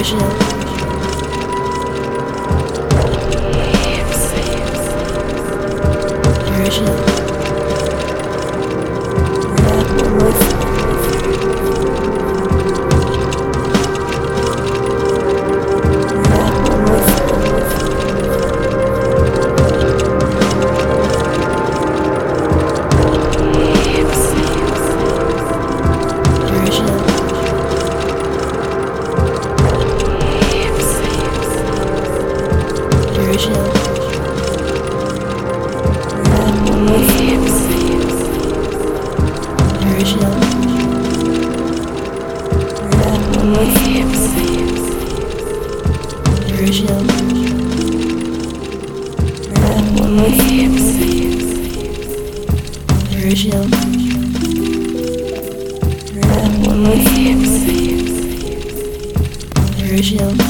original. Original.